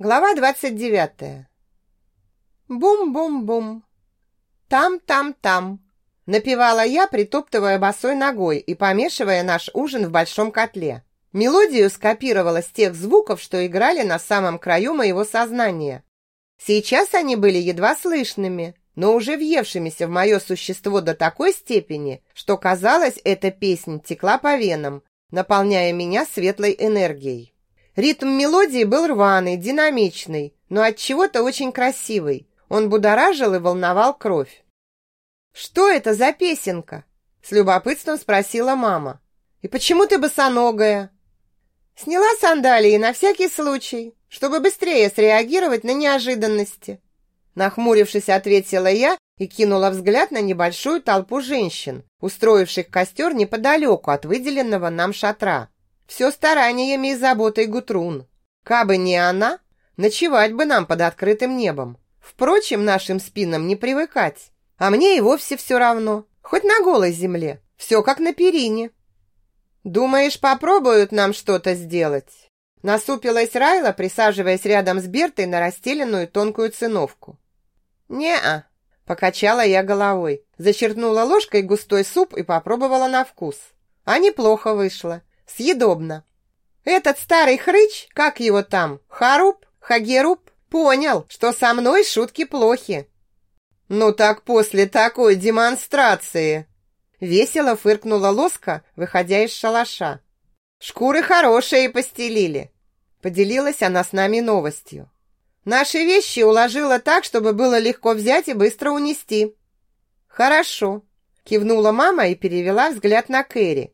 Глава двадцать девятая. Бум-бум-бум. Там-там-там. Напевала я, притоптывая босой ногой и помешивая наш ужин в большом котле. Мелодию скопировала с тех звуков, что играли на самом краю моего сознания. Сейчас они были едва слышными, но уже въевшимися в мое существо до такой степени, что казалось, эта песня текла по венам, наполняя меня светлой энергией. Ритм мелодии был рваный, динамичный, но от чего-то очень красивый. Он будоражил и волновал кровь. Что это за песенка? с любопытством спросила мама. И почему ты босоногая? Сняла сандалии на всякий случай, чтобы быстрее среагировать на неожиданности. Нахмурившись, ответила я и кинула взгляд на небольшую толпу женщин, устроивших костер неподалеку от выделенного нам шатра. Все стараниями и заботой Гутрун. Кабы не она, ночевать бы нам под открытым небом. Впрочем, нашим спинам не привыкать. А мне и вовсе все равно. Хоть на голой земле. Все как на перине. Думаешь, попробуют нам что-то сделать? Насупилась Райла, присаживаясь рядом с Бертой на расстеленную тонкую циновку. «Не-а», – покачала я головой, зачерпнула ложкой густой суп и попробовала на вкус. А неплохо вышло, съедобно. Этот старый хрыч, как его там, Харуб, Хагеруб, понял, что со мной шутки плохи. Ну так после такой демонстрации, весело фыркнула Лоска, выходя из шалаша. Шкуры хорошие постелили. Поделилась она с нами новостью. Наши вещи уложила так, чтобы было легко взять и быстро унести. Хорошо, кивнула мама и перевела взгляд на Кэрри.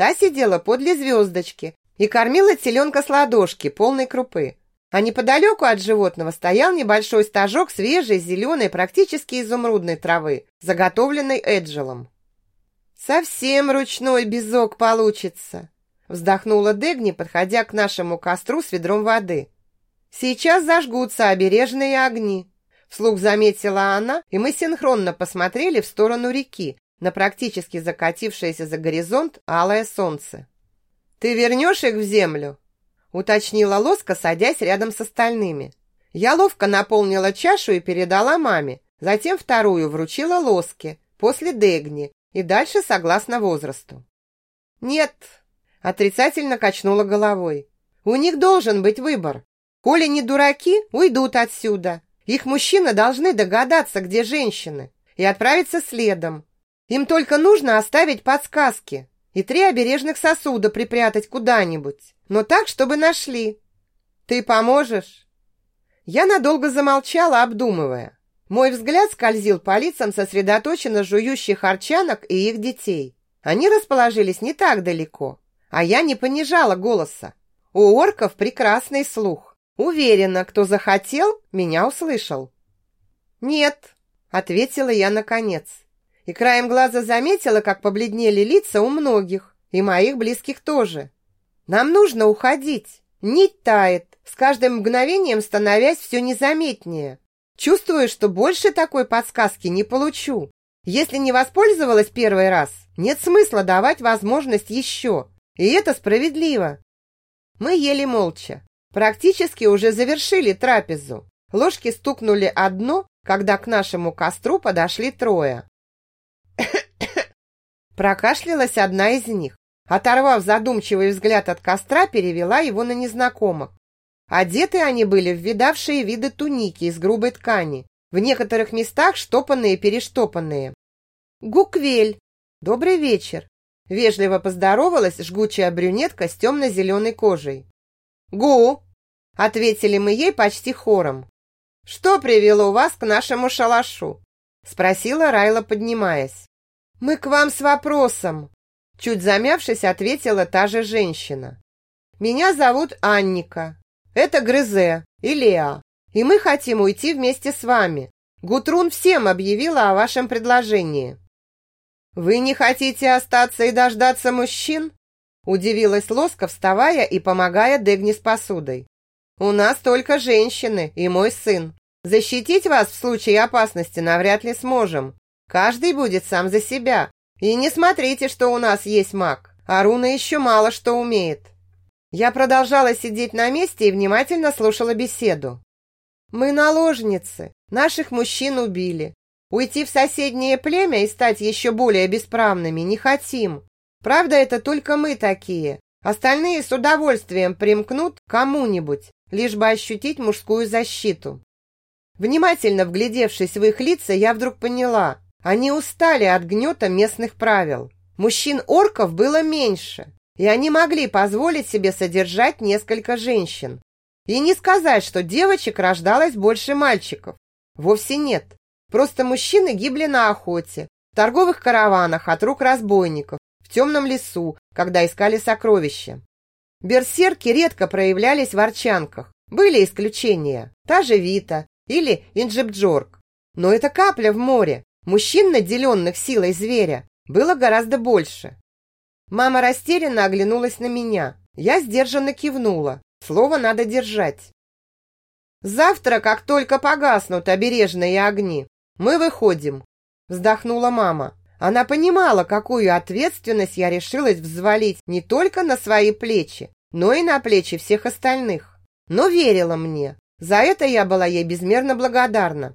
Та сидела подле звездочки и кормила теленка с ладошки, полной крупы. А неподалеку от животного стоял небольшой стажок свежей, зеленой, практически изумрудной травы, заготовленной Эджелом. «Совсем ручной безок получится», вздохнула Дегни, подходя к нашему костру с ведром воды. Сейчас зажгутся обережные огни. Вслух заметила она, и мы синхронно посмотрели в сторону реки, на практически закатившееся за горизонт алое солнце. «Ты вернешь их в землю?» уточнила Лоска, садясь рядом с остальными. Я ловко наполнила чашу и передала маме, затем вторую вручила Лоске, после Дегни и дальше согласно возрасту. «Нет», – отрицательно качнула головой. «У них должен быть выбор. Коли не дураки, уйдут отсюда. Их мужчины должны догадаться, где женщины, и отправиться следом. Им только нужно оставить подсказки и три обережных сосуда припрятать куда-нибудь, но так, чтобы нашли. Ты поможешь?» Я надолго замолчала, обдумывая. Мой взгляд скользил по лицам сосредоточенно жующих арчанок и их детей. Они расположились не так далеко, а я не понижала голоса. У орков прекрасный слух. Уверена, кто захотел, меня услышал. Нет, ответила я наконец. И краем глаза заметила, как побледнели лица у многих, и моих близких тоже. Нам нужно уходить. Нить тает, с каждым мгновением становясь все незаметнее. Чувствую, что больше такой подсказки не получу. Если не воспользовалась первый раз, нет смысла давать возможность еще. И это справедливо. Мы ели молча. Практически уже завершили трапезу. Ложки стукнули одно, когда к нашему костру подошли трое. Прокашлялась одна из них. Оторвав задумчивый взгляд от костра, перевела его на незнакомых. Одеты они были в видавшие виды туники из грубой ткани, в некоторых местах штопанные и перештопанные. «Гуквель! Добрый вечер!» Вежливо поздоровалась жгучая брюнетка с темно-зеленой кожей. «Гу!» – ответили мы ей почти хором. «Что привело вас к нашему шалашу?» – спросила Райла, поднимаясь. «Мы к вам с вопросом!» – чуть замявшись, ответила та же женщина. «Меня зовут Анника. Это Грызе и Леа, и мы хотим уйти вместе с вами. Гутрун всем объявила о вашем предложении». «Вы не хотите остаться и дождаться мужчин?» Удивилась Лоска, вставая и помогая Дегни с посудой. «У нас только женщины и мой сын. Защитить вас в случае опасности навряд ли сможем. Каждый будет сам за себя. И не смотрите, что у нас есть маг. Аруна еще мало что умеет». Я продолжала сидеть на месте и внимательно слушала беседу. Мы наложницы, наших мужчин убили. Уйти в соседнее племя и стать еще более бесправными не хотим. Правда, это только мы такие. Остальные с удовольствием примкнут кому-нибудь, лишь бы ощутить мужскую защиту. Внимательно вглядевшись в их лица, я вдруг поняла, они устали от гнета местных правил. Мужчин-орков было меньше, и они могли позволить себе содержать несколько женщин. И не сказать, что девочек рождалось больше мальчиков. Вовсе нет. Просто мужчины гибли на охоте, в торговых караванах от рук разбойников, в темном лесу, когда искали сокровища. Берсерки редко проявлялись в арчанках. Были исключения. Та же Вита или Инджибджорк. Но это капля в море. Мужчин, наделенных силой зверя, было гораздо больше. Мама растерянно оглянулась на меня. Я сдержанно кивнула. Слово надо держать. Завтра, как только погаснут обережные огни, мы выходим, вздохнула мама. Она понимала, какую ответственность я решилась взвалить не только на свои плечи, но и на плечи всех остальных. Но верила мне. За это я была ей безмерно благодарна.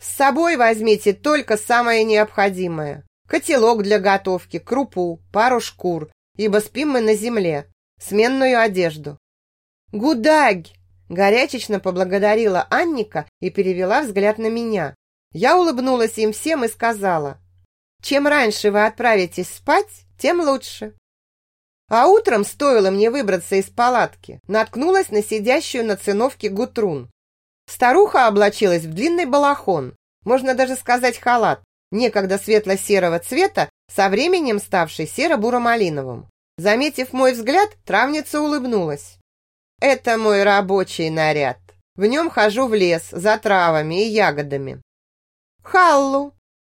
С собой возьмите только самое необходимое. Котелок для готовки, крупу, пару шкур, ибо спим мы на земле, сменную одежду. «Гудаги!» – горячечно поблагодарила Анника и перевела взгляд на меня. Я улыбнулась им всем и сказала, чем раньше вы отправитесь спать, тем лучше. А утром, стоило мне выбраться из палатки, наткнулась на сидящую на циновке Гутрун. Старуха облачилась в длинный балахон, можно даже сказать халат, некогда светло-серого цвета, со временем ставший серо-буро-малиновым. Заметив мой взгляд, травница улыбнулась. «Это мой рабочий наряд. В нем хожу в лес за травами и ягодами». «Халлу!»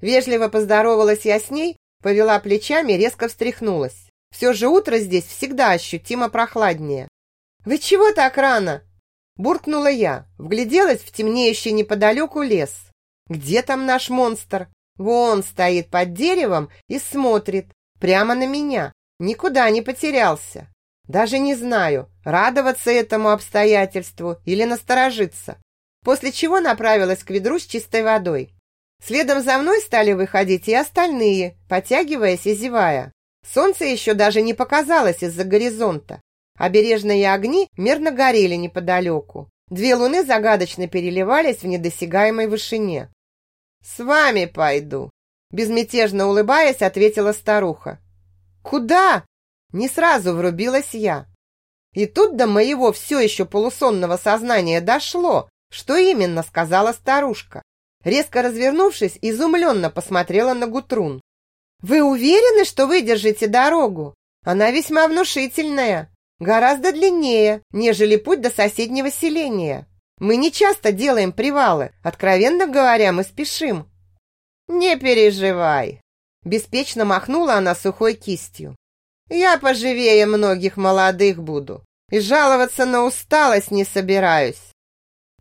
Вежливо поздоровалась я с ней, повела плечами, резко встряхнулась. Все же утро здесь всегда ощутимо прохладнее. «Вы чего так рано?» Буркнула я, вгляделась в темнеющий неподалеку лес. «Где там наш монстр?» Вон стоит под деревом и смотрит прямо на меня. Никуда не потерялся. Даже не знаю, радоваться этому обстоятельству или насторожиться. После чего направилась к ведру с чистой водой. Следом за мной стали выходить и остальные, потягиваясь и зевая. Солнце еще даже не показалось из-за горизонта. Обережные огни мирно горели неподалеку. Две луны загадочно переливались в недосягаемой вышине. «С вами пойду», – безмятежно улыбаясь, ответила старуха. «Куда?» – не сразу врубилась я. И тут до моего все еще полусонного сознания дошло, что именно сказала старушка. Резко развернувшись, изумленно посмотрела на Гутрун. «Вы уверены, что выдержите дорогу? Она весьма внушительная, гораздо длиннее, нежели путь до соседнего селения. Мы не часто делаем привалы, откровенно говоря, мы спешим». «Не переживай», – беспечно махнула она сухой кистью. «Я поживее многих молодых буду и жаловаться на усталость не собираюсь.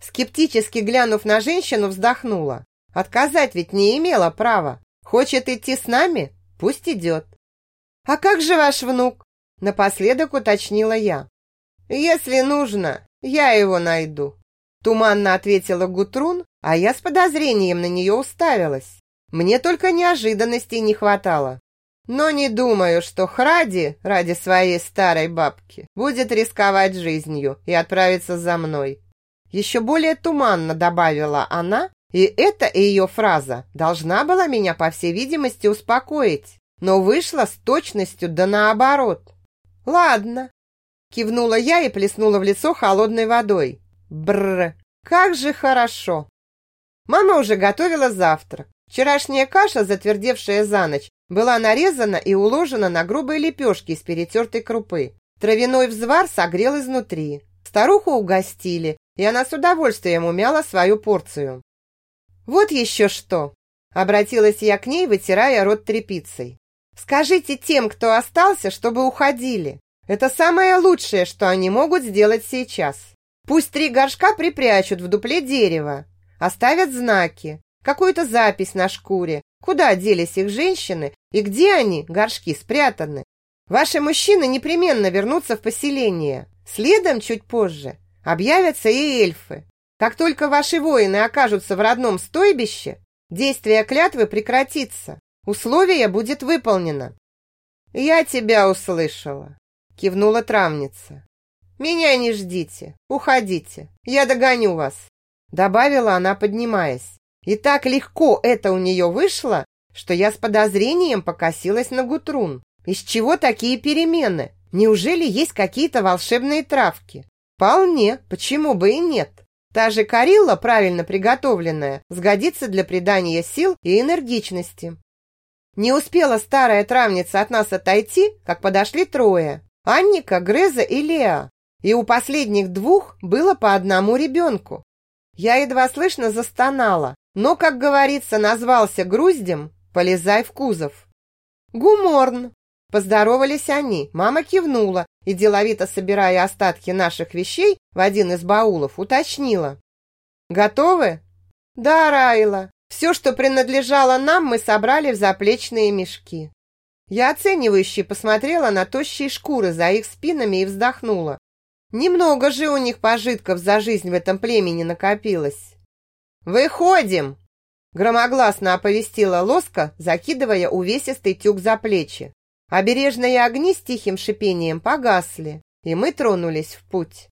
Скептически глянув на женщину, вздохнула. Отказать ведь не имела права. Хочет идти с нами? Пусть идет. «А как же ваш внук?» Напоследок уточнила я. «Если нужно, я его найду», Туманно ответила Гутрун, а я с подозрением на нее уставилась. Мне только неожиданностей не хватало. Но не думаю, что Хради ради своей старой бабки будет рисковать жизнью и отправиться за мной. Еще более туманно добавила она, и эта ее фраза должна была меня, по всей видимости, успокоить, но вышла с точностью да наоборот. «Ладно», – кивнула я и плеснула в лицо холодной водой. Бррр, как же хорошо! Мама уже готовила завтрак. Вчерашняя каша, затвердевшая за ночь, была нарезана и уложена на грубые лепешки из перетертой крупы. Травяной взвар согрел изнутри. Старуху угостили, и она с удовольствием умяла свою порцию. «Вот еще что!» – обратилась я к ней, вытирая рот тряпицей. «Скажите тем, кто остался, чтобы уходили. Это самое лучшее, что они могут сделать сейчас. Пусть три горшка припрячут в дупле дерева, оставят знаки, какую-то запись на шкуре, куда делись их женщины и где они, горшки, спрятаны. Ваши мужчины непременно вернутся в поселение. Следом чуть позже объявятся и эльфы. Как только ваши воины окажутся в родном стойбище, действие клятвы прекратится. Условие будет выполнено. Я тебя услышала, кивнула травница. Меня не ждите, уходите, я догоню вас, добавила она, поднимаясь. И так легко это у нее вышло, что я с подозрением покосилась на Гутрун. Из чего такие перемены? Неужели есть какие-то волшебные травки? Вполне, почему бы и нет? Та же Карилла, правильно приготовленная, сгодится для придания сил и энергичности. Не успела старая травница от нас отойти, как подошли трое. Анника, Греза и Леа. И у последних двух было по одному ребенку. Я едва слышно застонала, но, как говорится, назвался груздем, полезай в кузов. Гуморн, Поздоровались они, мама кивнула и, деловито собирая остатки наших вещей в один из баулов, уточнила. «Готовы?» «Да, Райла. Все, что принадлежало нам, мы собрали в заплечные мешки». Я оценивающе посмотрела на тощие шкуры за их спинами и вздохнула. Немного же у них пожитков за жизнь в этом племени накопилось. «Выходим!» Громогласно оповестила Лоска, закидывая увесистый тюк за плечи. Обережные огни с тихим шипением погасли, и мы тронулись в путь.